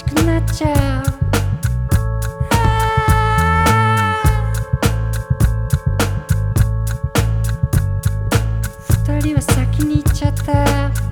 しくなっちゃう。二人は先に行っちゃった。